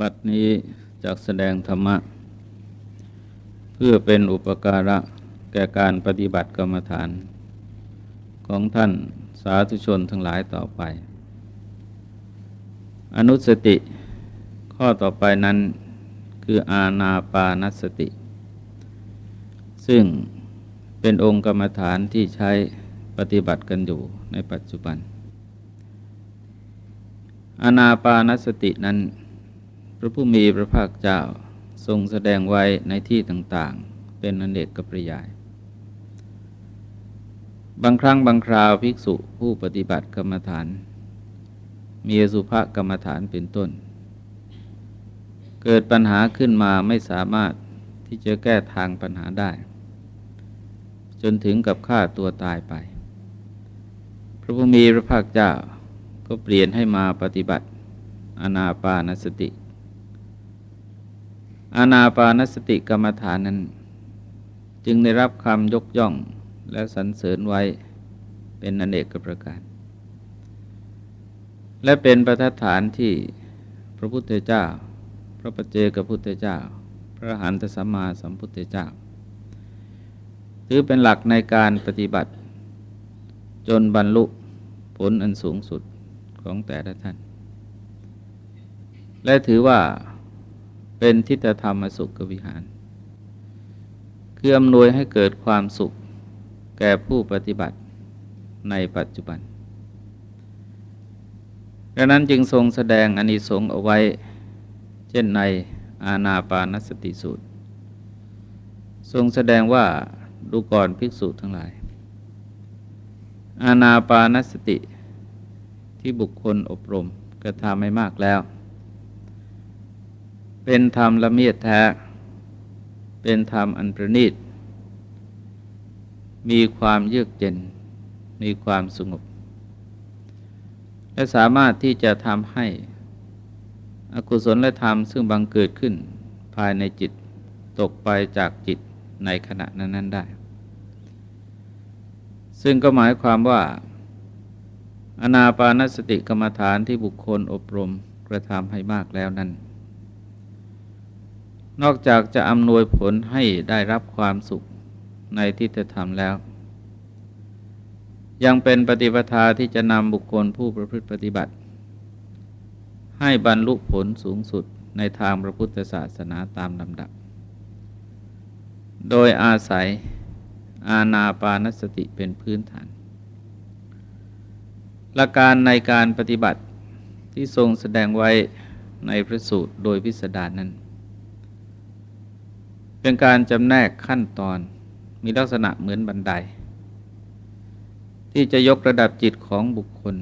บัดนี้จากแสดงธรรมะ เพื่อเป็นอุปการะแก่การปฏิบัติกรรมฐาน ของท่านสาธุชนทั้งหลายต่อไป อนุสติข้อต่อไปนั้นคืออาณาปานสติ ซึ่งเป็นองค์กรรมฐานที่ใช้ปฏิบัติกันอยู่ในปัจจุบัน อาณาปานสตินั้น ระผู้มีพระภาคเจ้าทรงแสดงไว้ในที่ต่างๆ เป็นอนเนกกับประยาย บางครั้งบางคราวภิกษุผู้ปฏิบัติกรรมฐาน มีสุภกรรมฐานเป็นต้น เกิดปัญหาขึ้นมาไม่สามารถที่จะแก้ทางปัญหาได้ จนถึงกับฆ่าตัวตายไป พระผู้มีพระภาคเจ้าก็เปลี่ยนให้มาปฏิบัติอนาปานสติ อานาปานสติกรรมฐานนั้น จึงได้รับคำยกย่องและสรรเสริญไว้เป็นอเนกประการ และเป็นประฐานที่พระพุทธเจ้า พระปัจเจกพุทธเจ้า พระหันตสัมมาสัมพุทธเจ้า ถือเป็นหลักในการปฏิบัติ จนบรรลุผลอันสูงสุดของแต่ละท่าน และถือว่า เป็นทิฏฐธรรมสุขวิหาร คืออำนวยให้เกิดความสุขแก่ผู้ปฏิบัติในปัจจุบันดังนั้นจึงทรงแสดงอนิสงส์เอาไว้ เช่นในอาณาปานสติสูตร ทรงแสดงว่าดูก่อนภิกษุทั้งหลาย อาณาปานสติที่บุคคลอบรมกระทำไม่มากแล้ว เป็นธรรมละเมียดแท้ เป็นธรรมอันประณีต มีความเยือกเย็น มีความสงบ และสามารถที่จะทำให้ อกุศลและธรรมซึ่งบังเกิดขึ้นภายในจิตตกไปจากจิตในขณะนั้น ๆ ได้ ซึ่งก็หมายความว่า อนาปานสติกรรมฐานที่บุคคลอบรมกระทำให้มากแล้วนั้น นอกจากจะอำนวยผลให้ได้รับความสุขในที่จะทำแล้ว ยังเป็นปฏิปทาที่จะนำบุคคลผู้ประพฤติปฏิบัติ ให้บรรลุผลสูงสุดในทางพระพุทธศาสนาตามลำดับ โดยอาศัยอาณาปานสติเป็นพื้นฐาน หลักการในการปฏิบัติที่ทรงแสดงไว้ในพระสูตรโดยพิสดารนั้น เป็นการจำแนกขั้นตอนมีลักษณะเหมือนบันได ที่จะยกระดับจิตของบุคคล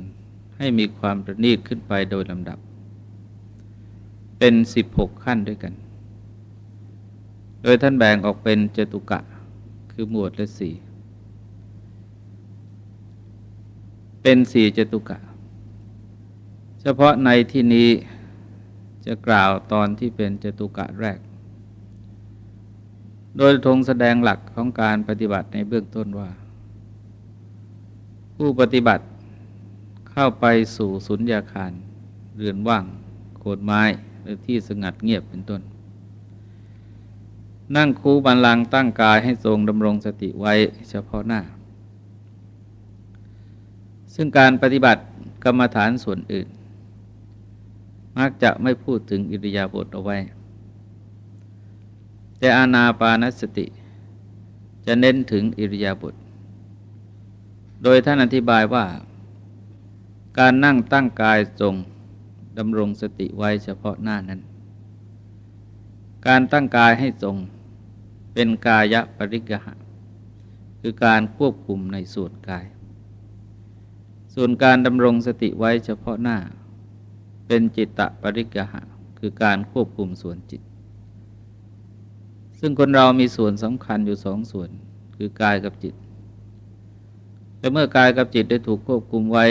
ให้มีความประณีตขึ้นไปโดยลำดับ เป็น 16 ขั้นด้วยกัน โดยท่านแบ่งออกเป็นเจตุกะ คือหมวดละสี่เป็นสี่จตุกะ เฉพาะในที่นี้จะกล่าวตอนที่เป็นจตุกะแรก โดยทงแสดงหลักของการปฏิบัติในเบื้องต้นว่า ผู้ปฏิบัติเข้าไปสู่สุญญาคาร เรือนว่าง โคดไม้หรือที่สงัดเงียบเป็นต้น นั่งคูบันลังตั้งกายให้ทรงดำรงสติไว้เฉพาะหน้า ซึ่งการปฏิบัติกรรมฐานส่วนอื่น มักจะไม่พูดถึงอิริยาบถเอาไว้ แต่อานาปานสติ จะเน้นถึงอิริยาบถโดยท่านอธิบายว่า การนั่งตั้งกายทรงดำรงสติไว้เฉพาะหน้านั้น การตั้งกายให้ทรงเป็นกายปริกหะ คือการควบคุมในส่วนกาย ส่วนการดำรงสติไว้เฉพาะหน้า เป็นจิตตะปริกหะ คือการควบคุมส่วนจิต ซึ่งคนเรามีส่วนสำคัญอยู่สองส่วน คือกายกับจิต และเมื่อกายกับจิตได้ถูกควบคุมไว้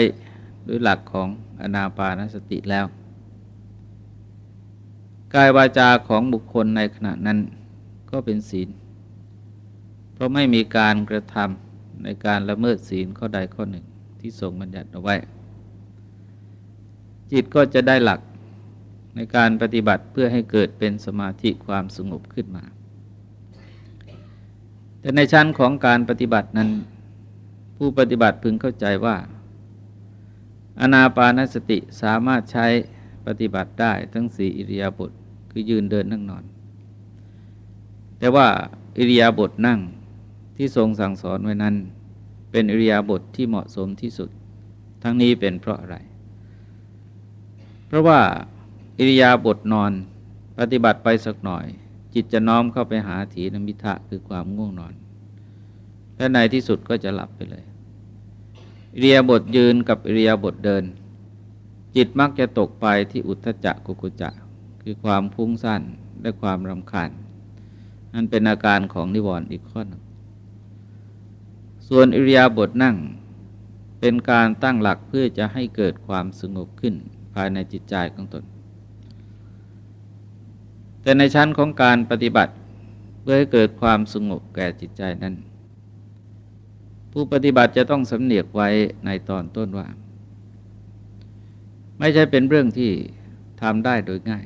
ด้วยหลักของอนาปานสติแล้ว กายวาจาของบุคคลในขณะนั้นก็เป็นศีล เพราะไม่มีการกระทำในการละเมิดศีลข้อใดข้อหนึ่งที่ทรงบัญญัติเอาไว้ จิตก็จะได้หลักในการปฏิบัติเพื่อให้เกิดเป็นสมาธิความสงบขึ้นมา แต่ในชั้นของการปฏิบัตินั้น ผู้ปฏิบัติพึงเข้าใจว่า อนาปานสติสามารถใช้ปฏิบัติได้ทั้งสี่อิริยาบถคือยืนเดินนั่งนอน แต่ว่าอิริยาบถนั่งที่ทรงสั่งสอนไว้นั้น เป็นอิริยาบถทที่เหมาะสมที่สุด ทั้งนี้เป็นเพราะอะไร เพราะว่าอิริยาบถนอนปฏิบัติไปสักหน่อย จิตจะน้อมเข้าไปหาถีนมิทะคือความง่วงนอน และในที่สุดก็จะหลับไปเลยอิริยาบถยืนกับอิริยาบถเดิน จิตมักจะตกไปที่อุทธจักกุกุจะ คือความพุ่งสั้นและความรำคาญนั่นเป็นอาการของนิวรณ์อีกข้อหนึ่งส่วนอิริยาบถนั่งเป็นการตั้งหลักเพื่อจะให้เกิดความสงบขึ้นภายในจิตใจของตน แต่ในชั้นของการปฏิบัติเพื่อให้เกิดความสงบแก่จิตใจนั้น ผู้ปฏิบัติจะต้องสำเนียกไว้ในตอนต้นว่า ไม่ใช่เป็นเรื่องที่ทำได้โดยง่าย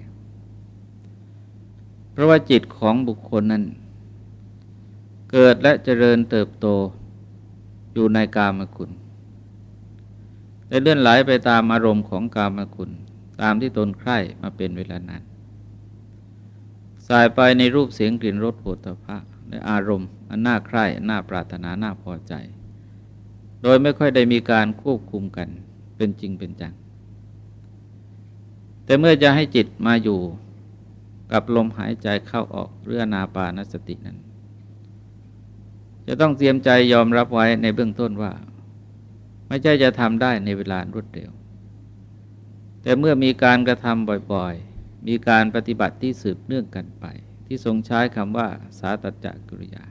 เพราะว่าจิตของบุคคลนั้น เกิดและเจริญเติบโตอยู่ในกามคุณแต่เลื่อนไหลไปตามอารมณ์ของกามคุณ ตามที่ตนใคร่มาเป็นเวลานาน สายไปในรูปเสียงกลิ่นรสโผฏฐะในอารมณ์ อันน่าใคร่น่าปรารถนาน่าพอใจ โดยไม่ค่อยได้มีการควบคุมกันเป็นจริงเป็นจัง แต่เมื่อจะให้จิตมาอยู่กับลมหายใจเข้าออกเรื่อนาปานสตินั้น จะต้องเตรียมใจยอมรับไว้ในเบื้องต้นว่า ไม่ใช่จะทำได้ในเวลารวดเร็ว แต่เมื่อมีการกระทำบ่อยๆ มีการปฏิบัติที่สืบเนื่องกันไป ที่ทรงใช้คำว่า สาตจักริยา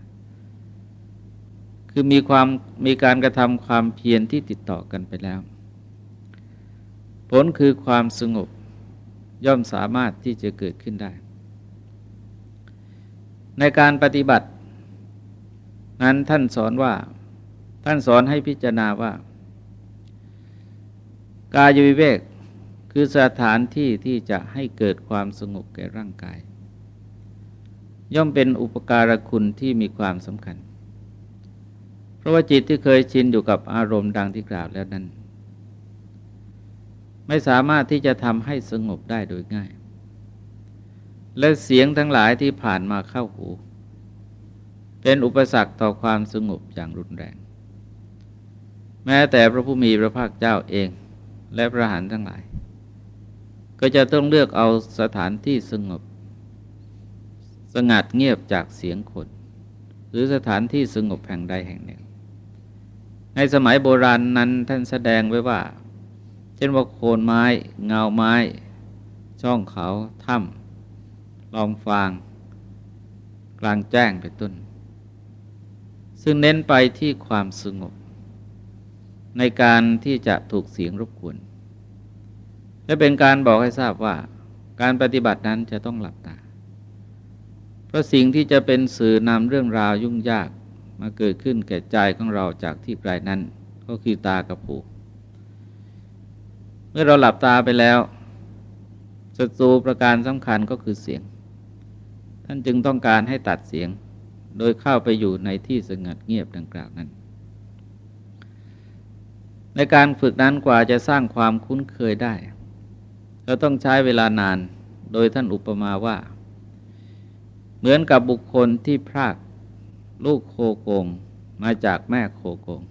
คือมีความมีการกระทำความเพียรที่ติดต่อกันไปแล้ว ผลคือความสงบย่อมสามารถที่จะเกิดขึ้นได้ ในการปฏิบัติ นั้นท่านสอนว่าท่านสอนให้พิจารณาว่า กายวิเวก คือสถานที่ที่จะให้เกิดความสงบแก่ร่างกาย ย่อมเป็นอุปการคุณที่มีความสำคัญ เพราะว่าจิตที่เคยชินอยู่กับอารมณ์ดังที่กล่าวแล้วนั้น ไม่สามารถที่จะทำให้สงบได้โดยง่าย และเสียงทั้งหลายที่ผ่านมาเข้าหู เป็นอุปสรรคต่อความสงบอย่างรุนแรง แม้แต่พระผู้มีพระภาคเจ้าเองและพระหันทั้งหลาย ก็จะต้องเลือกเอาสถานที่สงบ สงัดเงียบจากเสียงคน หรือสถานที่สงบแห่งใดแห่งหนึ่ง ในสมัยโบราณนั้นท่านแสดงไว้ว่า เช่นว่าโคนไม้ เงาไม้ ช่องเขาถ้ำลอมฟาง กลางแจ้งเป็นต้น ซึ่งเน้นไปที่ความสงบ ในการที่จะถูกเสียงรบกวน และเป็นการบอกให้ทราบว่า การปฏิบัตินั้นจะต้องหลับตา เพราะสิ่งที่จะเป็นสื่อนำเรื่องราวยุ่งยากมาเกิดขึ้นแก่ใจของเราจากที่ไกลนั้น ก็คือตากับหูเมื่อเราหลับตาไปแล้วศัตรูประการสำคัญก็คือเสียง ท่านจึงต้องการให้ตัดเสียง โดยเข้าไปอยู่ในที่สงัดเงียบดังกล่าวนั้น ในการฝึกนั้นกว่าจะสร้างความคุ้นเคยได้ เราต้องใช้เวลานานโดยท่านอุปมาว่า เหมือนกับบุคคลที่พรากลูกโคโกงมาจากแม่โคโกง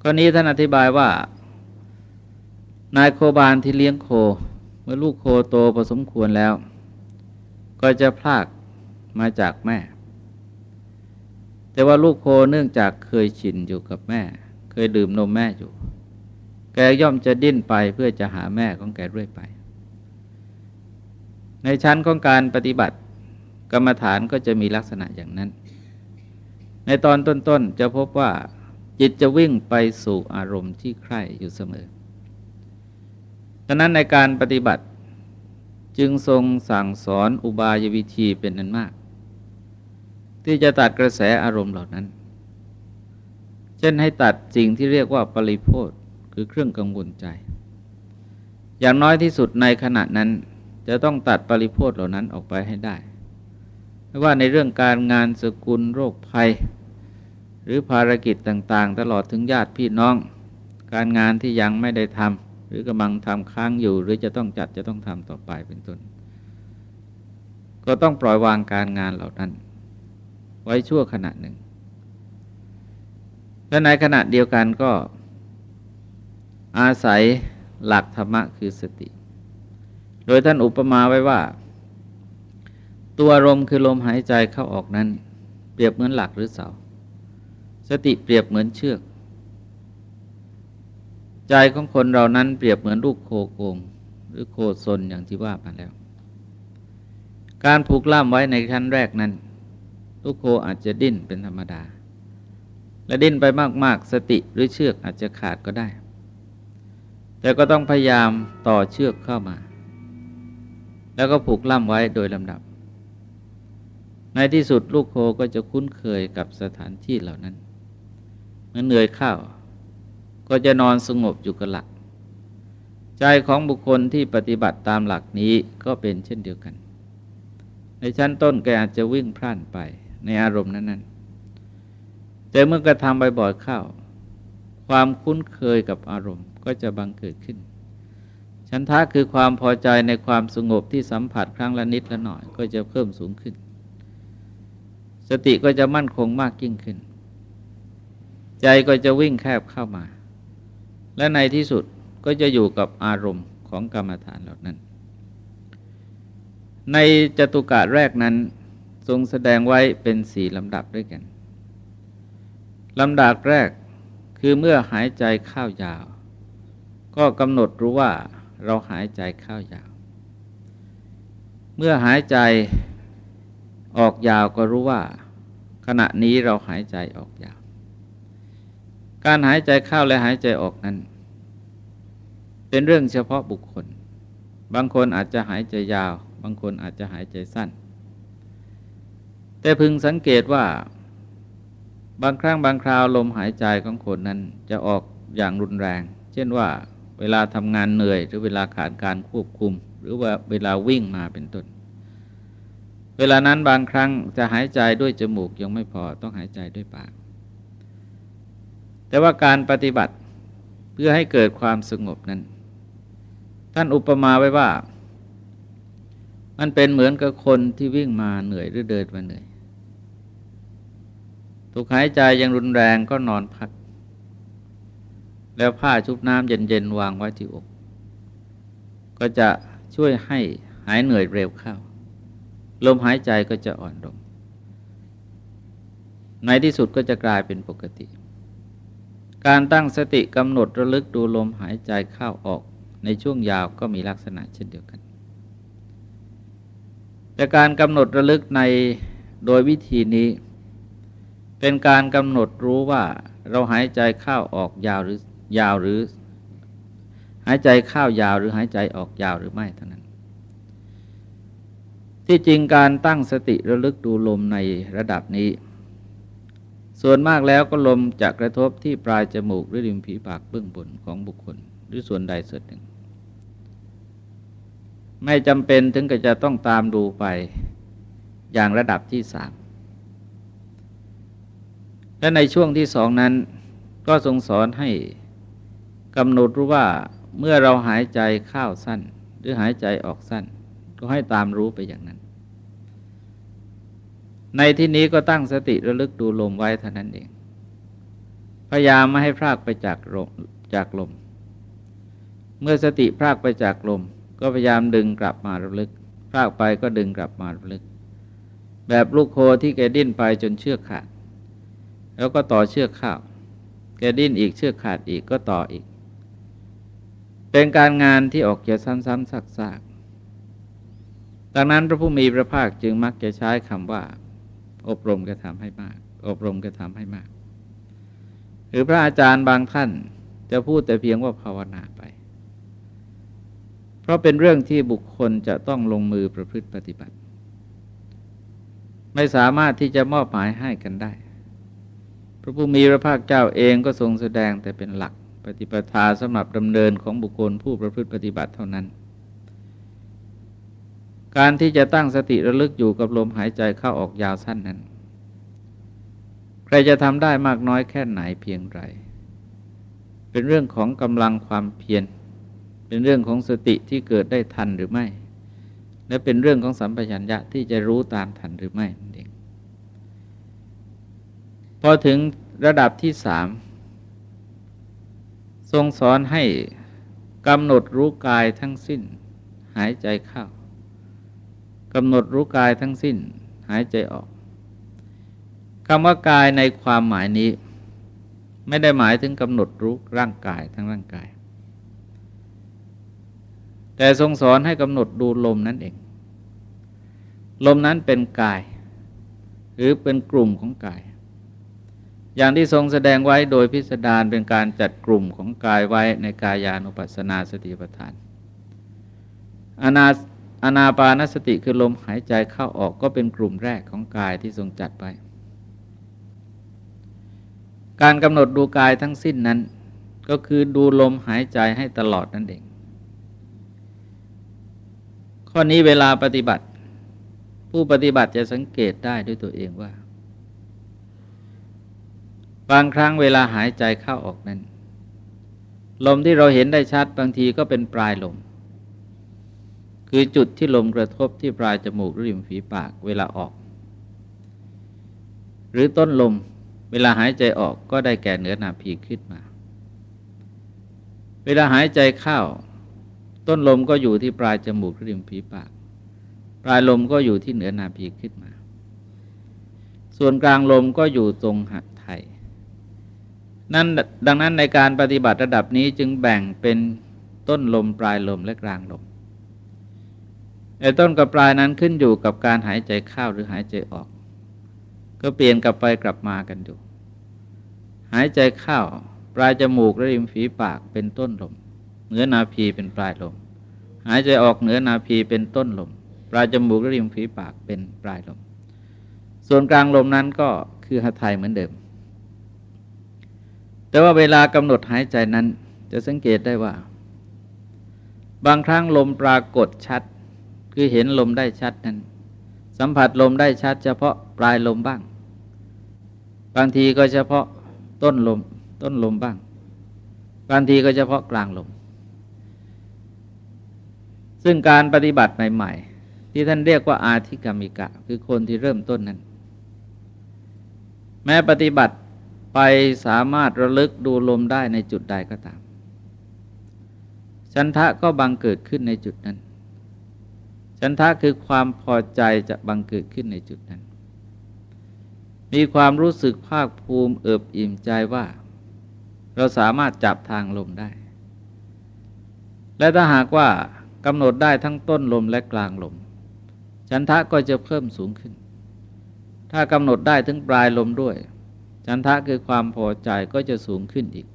ข้อนี้ท่านอธิบายว่า นายโคบาลที่เลี้ยงโค เมื่อลูกโคโตพอสมควรแล้ว ก็จะพลากมาจากแม่ แต่ว่าลูกโคเนื่องจากเคยชินอยู่กับแม่ เคยดื่มนมแม่อยู่ แกย่อมจะดิ้นไปเพื่อจะหาแม่ของแกเรื่อยไป ในชั้นของการปฏิบัติ กรรมฐานก็จะมีลักษณะอย่างนั้น ในตอนต้นๆจะพบว่าจิตจะวิ่งไปสู่อารมณ์ที่ใคร่อยู่เสมอดังนั้นในการปฏิบัติจึงทรงสั่งสอนอุบายวิธีเป็นนั้นมาก ที่จะตัดกระแสอารมณ์เหล่านั้น เช่นให้ตัดสิ่งที่เรียกว่าปริโพธ คือเครื่องกังวลใจ อย่างน้อยที่สุดในขณะนั้น จะต้องตัดปริโพเหล่านั้นออกไปให้ได้ไม่ว่าในเรื่องการงานสกุลโรคภัย หรือภารกิจต่าง ๆ ตลอดถึงญาติพี่น้อง การงานที่ยังไม่ได้ทำหรือกำลังทำค้างอยู่ หรือจะต้องจัดจะต้องทำต่อไปเป็นต้น ก็ต้องปล่อยวางการงานเหล่านั้น ไว้ชั่วขณะหนึ่งและในขณะเดียวกันก็ อาศัยหลักธรรมะคือสติ โดยท่านอุปมาไว้ว่า ตัวลมคือลมหายใจเข้าออกนั้น เปรียบเหมือนหลักหรือเสา สติเปรียบเหมือนเชือก ใจของคนเรานั้นเปรียบเหมือนลูกโคโกง หรือโคซนอย่างที่ว่ามาแล้ว การผูกล่ามไว้ในชั้นแรกนั้น ลูกโคอาจจะดิ้นเป็นธรรมดา และดิ้นไปมากๆ สติหรือเชือกอาจจะขาดก็ได้ แต่ก็ต้องพยายามต่อเชือกเข้ามา แล้วก็ผูกล่ำไว้โดยลำดับ ในที่สุดลูกโคก็จะคุ้นเคยกับสถานที่เหล่านั้น เมื่อเหนื่อยข้าวก็จะนอนสงบอยู่กับหลัก ใจของบุคคลที่ปฏิบัติตามหลักนี้ก็เป็นเช่นเดียวกัน ในชั้นต้นแกอาจจะวิ่งพล่านไปในอารมณ์นั้นๆแต่เมื่อกระทำบ่อยๆเข้า ความคุ้นเคยกับอารมณ์ ก็จะบังเกิดขึ้น ฉันทะคือความพอใจในความสงบที่สัมผัสครั้งละนิดละหน่อย ก็จะเพิ่มสูงขึ้น สติก็จะมั่นคงมากยิ่งขึ้น ใจก็จะวิ่งแคบเข้ามา และในที่สุดก็จะอยู่กับอารมณ์ของกรรมฐานเหล่านั้น ในจตุกะแรกนั้นทรงแสดงไว้เป็นสี่ลำดับด้วยกันลำดับแรกคือเมื่อหายใจเข้ายาว ก็กำหนดรู้ว่าเราหายใจเข้ายาว เมื่อหายใจออกยาวก็รู้ว่า ขณะนี้เราหายใจออกยาว การหายใจเข้าและหายใจออกนั้น เป็นเรื่องเฉพาะบุคคล บางคนอาจจะหายใจยาว บางคนอาจจะหายใจสั้น แต่พึงสังเกตว่า บางครั้งบางคราวลมหายใจของคนนั้นจะออกอย่างรุนแรง เช่นว่า เวลาทำงานเหนื่อย หรือเวลาขาดการควบคุม หรือว่าเวลาวิ่งมาเป็นต้น เวลานั้นบางครั้งจะหายใจด้วยจมูกยังไม่พอต้องหายใจด้วยปาก แต่ว่าการปฏิบัติเพื่อให้เกิดความสงบนั้น ท่านอุปมาไว้ว่า มันเป็นเหมือนกับคนที่วิ่งมาเหนื่อยหรือเดินมาเหนื่อยถูกหายใจยังรุนแรงก็นอนพัก แล้วผ้าชุบน้ำเย็นๆวางไว้ที่อก ก็จะช่วยให้หายเหนื่อยเร็วเข้า ลมหายใจก็จะอ่อนลง ในที่สุดก็จะกลายเป็นปกติ การตั้งสติกำหนดระลึกดูลมหายใจเข้าออกในช่วงยาวก็มีลักษณะเช่นเดียวกัน แต่การกำหนดระลึกในโดยวิธีนี้ เป็นการกำหนดรู้ว่าเราหายใจเข้าออกยาวหรือ ยาวหรือ หายใจเข้ายาวหรือหายใจออกยาวหรือไม่เท่านั้น ที่จริงการตั้งสติระลึกดูลมในระดับนี้ ส่วนมากแล้วก็ลมจะกระทบที่ปลายจมูกหรือริมฝีปากเบื้องบนของบุคคล หรือส่วนใดส่วนหนึ่ง ไม่จำเป็นถึงกับจะต้องตามดูไปอย่างระดับที่สามและในช่วงที่สองนั้นก็ทรงสอนให้ กำหนดรู้ว่าเมื่อเราหายใจเข้าสั้น หรือหายใจออกสั้น ก็ให้ตามรู้ไปอย่างนั้น ในที่นี้ก็ตั้งสติระลึกดูลมไว้เท่านั้นเอง พยายามไม่ให้พรากไปจากลมจากลม เมื่อสติพรากไปจากลม ก็พยายามดึงกลับมาระลึกพรากไปก็ดึงกลับมาระลึก แบบลูกโคที่แกดิ้นไปจนเชือกขาด แล้วก็ต่อเชือกข้าวแกดิ้นอีกเชือกขาดอีกก็ต่ออีก เป็นการงานที่ออกจะซ้ำๆซักๆดังนั้นพระผู้มีพระภาคจึงมักจะใช้คำว่า อบรมกระทำให้มาก อบรมกระทำให้มาก หรือพระอาจารย์บางท่านจะพูดแต่เพียงว่าภาวนาไป เพราะเป็นเรื่องที่บุคคลจะต้องลงมือประพฤติปฏิบัติ ไม่สามารถที่จะมอบหมายให้กันได้ พระผู้มีพระภาคเจ้าเองก็ทรงแสดงแต่เป็นหลัก ฏิปทาสำหรับดำเนินของบุคคลผู้ประพฤติปฏิบัติเท่านั้น การที่จะตั้งสติระลึกอยู่กับลมหายใจเข้าออกยาวสั้นนั้น ใครจะทำได้มากน้อยแค่ไหนเพียงไร เป็นเรื่องของกำลังความเพียร เป็นเรื่องของสติที่เกิดได้ทันหรือไม่ และเป็นเรื่องของสัมปชัญญะที่จะรู้ตามทันหรือไม่นั่นเองพอถึงระดับที่สาม ทรงสอนให้กำหนดรู้กายทั้งสิ้น หายใจเข้ากำหนดรู้กายทั้งสิ้น หายใจออกคำว่ากายในความหมายนี้ ไม่ได้หมายถึงกำหนดรู้ร่างกายทั้งร่างกาย แต่ทรงสอนให้กำหนดดูลมนั่นเอง ลมนั้นเป็นกาย หรือเป็นกลุ่มของกาย อย่างที่ทรงแสดงไว้โดยพิสดารเป็นการจัดกลุ่มของกายไว้ในกายานุปัสสนาสติปัฏฐานอนาอนาปานสติคือลมหายใจเข้าออกก็เป็นกลุ่มแรกของกายที่ทรงจัดไป การกำหนดดูกายทั้งสิ้นนั้น ก็คือดูลมหายใจให้ตลอดนั่นเอง ข้อนี้เวลาปฏิบัติ ผู้ปฏิบัติจะสังเกตได้ด้วยตัวเองว่า บางครั้งเวลาหายใจเข้าออกนั้น ลมที่เราเห็นได้ชัดบางทีก็เป็นปลายลม คือจุดที่ลมกระทบที่ปลายจมูกริมฝีปากเวลาออก หรือต้นลมเวลาหายใจออกก็ได้แก่เหนือนาพีขึ้นมา เวลาหายใจเข้า ต้นลมก็อยู่ที่ปลายจมูกริมฝีปาก ปลายลมก็อยู่ที่เหนือนาพีขึ้นมา ส่วนกลางลมก็อยู่ตรงหัไทย นั้นดังนั้นในการปฏิบัติระดับนี้จึงแบ่งเป็นต้นลมปลายลมและกลางลมไอ้ต้นกับปลายนั้นขึ้นอยู่กับการหายใจเข้าหรือหายใจออก ก็เปลี่ยนกลับไปกลับมากันอยู่ หายใจเข้าปลายจมูกและริมฝีปากเป็นต้นลม เหนือนาพีเป็นปลายลม หายใจออกเหนือนาพีเป็นต้นลม ปลายจมูกและริมฝีปากเป็นปลายลม ส่วนกลางลมนั้นก็คือหัตถยเหมือนเดิม แต่ว่าเวลากำหนดหายใจนั้น จะสังเกตได้ว่า บางครั้งลมปรากฏชัด คือเห็นลมได้ชัดนั้น สัมผัสลมได้ชัด เฉพาะปลายลมบ้าง บางทีก็เฉพาะต้นลม ต้นลมบ้าง บางทีก็เฉพาะกลางลม ซึ่งการปฏิบัติใหม่ๆ ที่ท่านเรียกว่าอาธิกรรมิกะ คือคนที่เริ่มต้นนั้น แม้ปฏิบัติ ไปสามารถระลึกดูลมได้ในจุดใดก็ตาม ฉันทะก็บังเกิดขึ้นในจุดนั้น ฉันทะคือความพอใจจะบังเกิดขึ้นในจุดนั้น มีความรู้สึกภาคภูมิเอิบอิ่มใจว่า เราสามารถจับทางลมได้ และถ้าหากว่ากำหนดได้ทั้งต้นลมและกลางลม ฉันทะก็จะเพิ่มสูงขึ้น ถ้ากำหนดได้ถึงปลายลมด้วย ฉันทะคือความพอใจก็จะสูงขึ้นอีก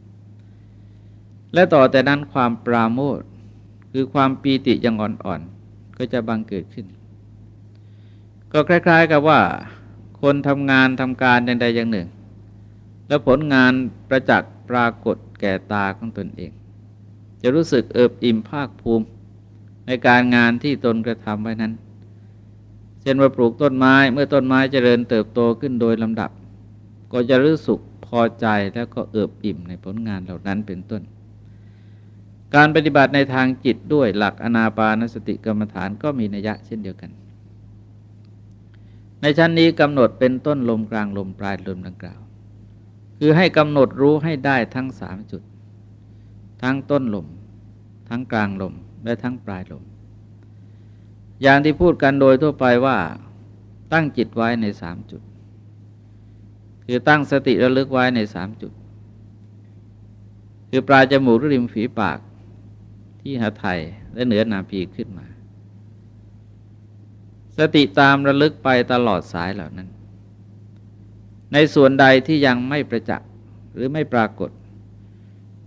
และต่อแต่นั้นความปราโมทคือความปีติยังอ่อนๆก็จะบังเกิดขึ้น ก็คล้าย ๆ กับว่า คนทำงานทำการอย่างใดอย่างหนึ่ง แล้วผลงานประจักษ์ปรากฏแก่ตาของตนเอง จะรู้สึกเอิบอิ่มภาคภูมิในการงานที่ตนกระทำไว้นั้น เช่นว่าปลูกต้นไม้เมื่อต้นไม้เจริญเติบโตขึ้นโดยลำดับ ก็จะรู้สึกพอใจแล้วก็เอิบอิ่มในผลงานเหล่านั้นเป็นต้น การปฏิบัติในทางจิตด้วยหลักอนาปานสติกรรมฐานก็มีนัยยะเช่นเดียวกัน ในชั้นนี้กำหนดเป็นต้นลมกลางลมปลายลมดังกล่าว คือให้กำหนดรู้ให้ได้ทั้งสามจุด ทั้งต้นลม ทั้งกลางลม และทั้งปลายลม อย่างที่พูดกันโดยทั่วไปว่าตั้งจิตไว้ในสามจุด คือตั้งสติระลึกไว้ในสามจุด คือปลายจมูกริมฝีปากที่หาไทยและเหนือนาพีขึ้นมา สติตามระลึกไปตลอดสายเหล่านั้น ในส่วนใดที่ยังไม่ประจักษ์หรือไม่ปรากฏ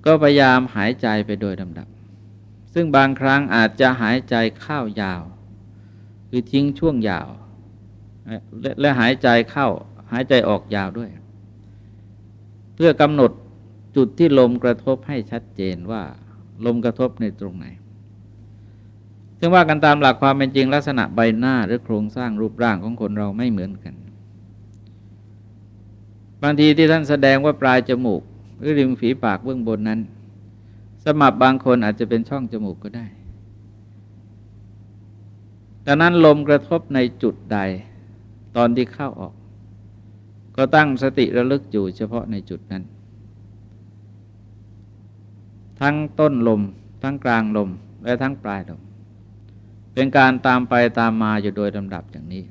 ก็พยายามหายใจไปโดยลำดับ ซึ่งบางครั้งอาจจะหายใจเข้ายาว คือทิ้งช่วงยาว และหายใจเข้า หายใจออกยาวด้วย เพื่อกำหนดจุดที่ลมกระทบให้ชัดเจนว่า ลมกระทบในตรงไหน ซึ่งว่ากันตามหลักความเป็นจริงลักษณะใบหน้าหรือโครงสร้างรูปร่างของคนเราไม่เหมือนกัน บางทีที่ท่านแสดงว่าปลายจมูก หรือริมฝีปากเบื้องบนนั้น สมับบางคนอาจจะเป็นช่องจมูกก็ได้ดังนั้นลมกระทบในจุดใด ตอนที่เข้าออก ก็ตั้งสติระลึกอยู่เฉพาะในจุดนั้น ทั้งต้นลม ทั้งกลางลม และทั้งปลายลม เป็นการตามไปตามมาอยู่โดยลำดับอย่างนี้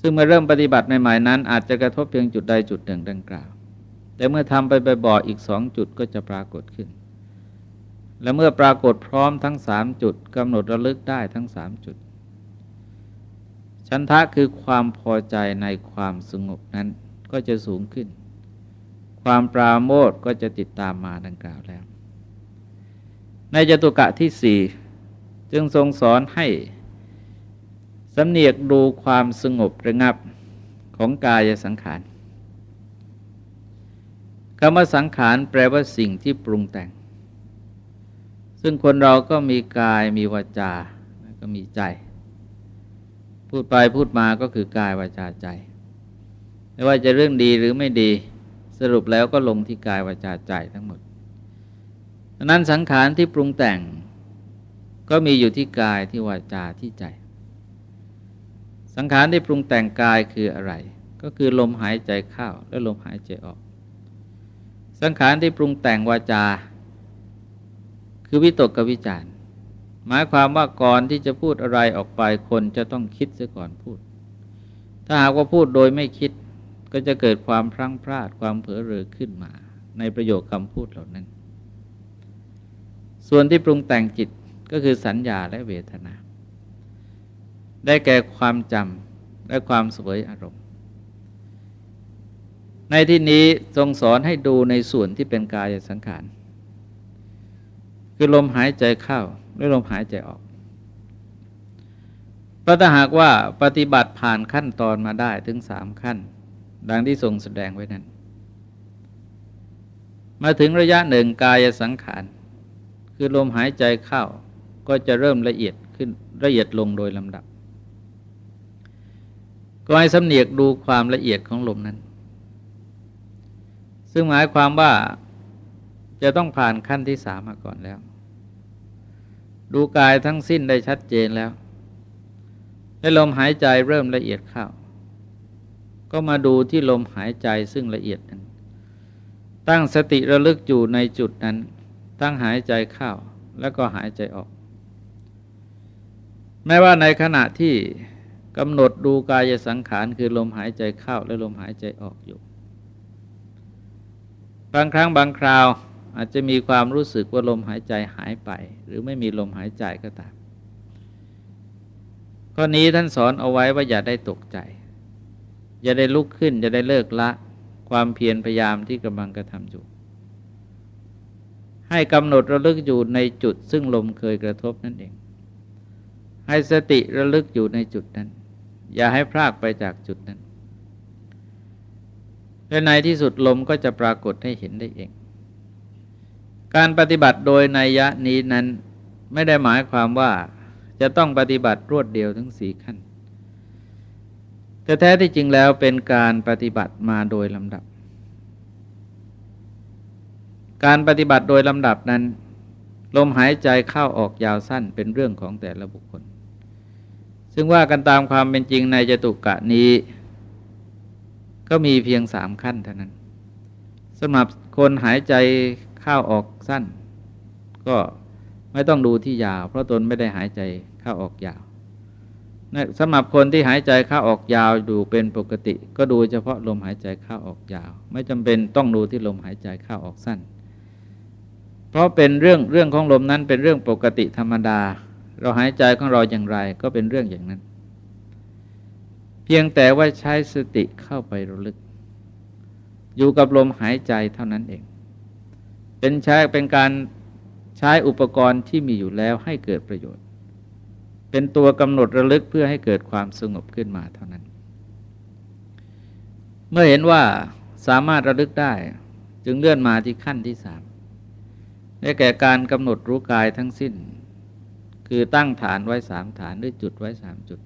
ซึ่งเมื่อเริ่มปฏิบัติใหม่ๆนั้น อาจจะกระทบเพียงจุดใดจุดหนึ่งดังกล่าว แต่เมื่อทำไปบ่อยๆอีกสองจุดก็จะปรากฏขึ้น และเมื่อปรากฏพร้อมทั้งสามจุดกำหนดระลึกได้ทั้งสามจุด ชันทะคือความพอใจในความสงบนั้นก็จะสูงขึ้น ความปราโมทก็จะติดตามมาดังกล่าวแล้ว ในจตุกะที่สี่จึงทรงสอนให้สำเนียกดูความสงบระงับของกายสังขารคำว่าสังขารแปลว่าสิ่งที่ปรุงแต่ง ซึ่งคนเราก็มีกายมีวาจา ก็มีใจ พูดไปพูดมาก็คือกายวาจาใจ ไม่ว่าจะเรื่องดีหรือไม่ดีสรุปแล้วก็ลงที่กายวาจาใจทั้งหมดดังนั้นสังขารที่ปรุงแต่งก็มีอยู่ที่กายที่วาจาที่ใจ สังขารที่ปรุงแต่งกายคืออะไร ก็คือลมหายใจเข้าและลมหายใจออก สังขารที่ปรุงแต่งวาจา คือวิตกกับวิจาร หมายความว่าก่อนที่จะพูดอะไรออกไปคนจะต้องคิดเสียก่อนพูด ถ้าหากว่าพูดโดยไม่คิดก็จะเกิดความพลั้งพลาดความเผลอเรอขึ้นมา ในประโยคคำพูดเหล่านั้น ส่วนที่ปรุงแต่งจิตก็คือสัญญาและเวทนา ได้แก่ความจำและความสวยอารมณ์ ในที่นี้ทรงสอนให้ดูในส่วนที่เป็นกายสังขาร คือลมหายใจเข้า หรือลมหายใจออกพระถ้าหากว่าปฏิบัติผ่านขั้นตอนมาได้ถึงสามขั้น ดังที่ทรงแสดงไว้นั้น มาถึงระยะหนึ่งกายสังขาร คือลมหายใจเข้าก็จะเริ่มละเอียดขึ้นละเอียดลงโดยลำดับ ก็ให้สำเนียกดูความละเอียดของลมนั้น ซึ่งหมายความว่าจะต้องผ่านขั้นที่สามมาก่อนแล้ว ดูกายทั้งสิ้นได้ชัดเจนแล้วให้ลมหายใจเริ่มละเอียดเข้า ก็มาดูที่ลมหายใจซึ่งละเอียดนั้น ตั้งสติระลึกอยู่ในจุดนั้นตั้งหายใจเข้าแล้วก็หายใจออก แม้ว่าในขณะที่กำหนดดูกายสังขารคือลมหายใจเข้าและลมหายใจออกอยู่ บางครั้งบางคราว อาจจะมีความรู้สึกว่าลมหายใจหายไป หรือไม่มีลมหายใจก็ตามข้อนี้ท่านสอนเอาไว้ว่าอย่าได้ตกใจ อย่าได้ลุกขึ้น อย่าได้เลิกละ ความเพียรพยายามที่กำลังกระทำอยู่ ให้กำหนดระลึกอยู่ในจุด ซึ่งลมเคยกระทบนั่นเอง ให้สติระลึกอยู่ในจุดนั้น อย่าให้พลากไปจากจุดนั้นและในที่สุดลมก็จะปรากฏให้เห็นได้เอง การปฏิบัติโดยนัยยะนี้นั้นไม่ได้หมายความว่าจะต้องปฏิบัติรวดเดียวทั้งสี่ขั้น แต่แท้ที่จริงแล้วเป็นการปฏิบัติมาโดยลำดับ การปฏิบัติโดยลำดับนั้น ลมหายใจเข้าออกยาวสั้นเป็นเรื่องของแต่ละบุคคล ซึ่งว่ากันตามความเป็นจริงในจตุกะนี้ ก็มีเพียงสามขั้นเท่านั้นสำหรับคนหายใจ ข้าออกสั้น ก็ไม่ต้องดูที่ยาว เพราะตนไม่ได้หายใจเข้าออกยาวสำหรับคนที่หายใจเข้าออกยาวดูเป็นปกติ ก็ดูเฉพาะลมหายใจเข้าออกยาว ไม่จำเป็นต้องดูที่ลมหายใจเข้าออกสั้น เพราะเป็นเรื่องเรื่องของลมนั้นเป็นเรื่องปกติธรรมดา เราหายใจของเราอย่างไรก็เป็นเรื่องอย่างนั้น เพียงแต่ว่าใช้สติเข้าไประลึก อยู่กับลมหายใจเท่านั้นเอง เป็นใช้เป็นการใช้อุปกรณ์ที่มีอยู่แล้วให้เกิดประโยชน์ เป็นตัวกำหนดระลึกเพื่อให้เกิดความสงบขึ้นมาเท่านั้น เมื่อเห็นว่าสามารถระลึกได้จึงเลื่อนมาที่ขั้นที่สามได้แก่การกำหนดรู้กายทั้งสิ้น คือตั้งฐานไว้สามฐานด้วยจุดไว้สามจุด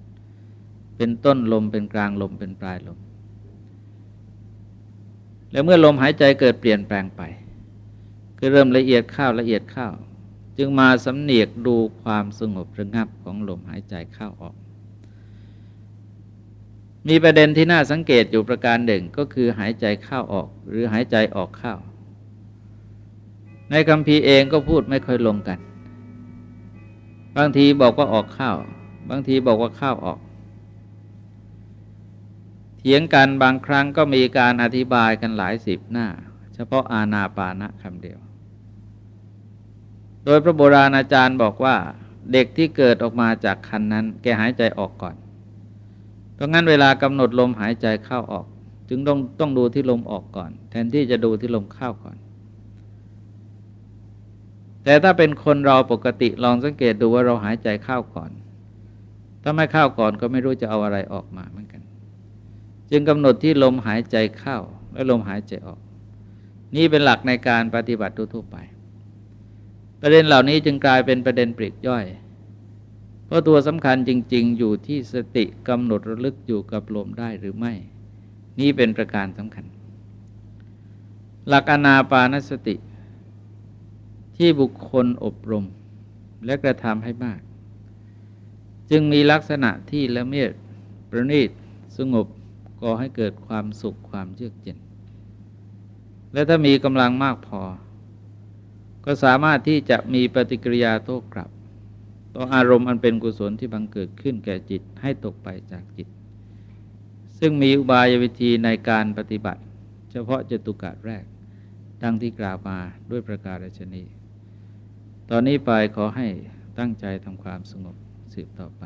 เป็นต้นลมเป็นกลางลมเป็นปลายลม แล้วเมื่อลมหายใจเกิดเปลี่ยนแปลงไป คือเริ่มละเอียดเข้าละเอียดเข้า จึงมาสำเนียกดูความสงบระงับของลมหายใจเข้าออก มีประเด็นที่น่าสังเกตอยู่ประการหนึ่งก็คือหายใจเข้าออก หรือหายใจออกเข้า ในคำพีเองก็พูดไม่ค่อยลงกัน บางทีบอกว่าออกเข้า บางทีบอกว่าเข้าออกเถียงกันบางครั้งก็มีการอธิบายกันหลายสิบหน้า เฉพาะอาณาปานะคำเดียว โดยพระโบราณอาจารย์บอกว่าเด็กที่เกิดออกมาจากคันนั้น แกหายใจออกก่อน เพราะงั้นเวลากำหนดลมหายใจเข้าออก จึงต้องต้องดูที่ลมออกก่อน แทนที่จะดูที่ลมเข้าก่อน แต่ถ้าเป็นคนเราปกติลองสังเกตดูว่าเราหายใจเข้าก่อน ถ้าไม่เข้าก่อนก็ไม่รู้จะเอาอะไรออกมาเหมือนกัน จึงกำหนดที่ลมหายใจเข้าและลมหายใจออก นี่เป็นหลักในการปฏิบัติทั่วไป ประเด็นเหล่านี้จึงกลายเป็นประเด็นปลีกย่อย เพราะตัวสำคัญจริง ๆ อยู่ที่สติกำหนดระลึกอยู่กับลมได้หรือไม่ นี่เป็นประการสำคัญ หลักอนาปานสติ ที่บุคคลอบรม และกระทำให้มาก จึงมีลักษณะที่ละเมียดประณีตสงบก่อให้เกิดความสุขความเยือกเย็นและถ้ามีกำลังมากพอ ก็สามารถที่จะมีปฏิกิริยาโต้กลับ ต่ออารมณ์อันเป็นกุศลที่บังเกิดขึ้นแก่จิตให้ตกไปจากจิต ซึ่งมีอุบายวิธีในการปฏิบัติ เฉพาะจตุกะแรก ดังที่กล่าวมาด้วยประการชนีตอนนี้ไปขอให้ตั้งใจทำความสงบสืบต่อไป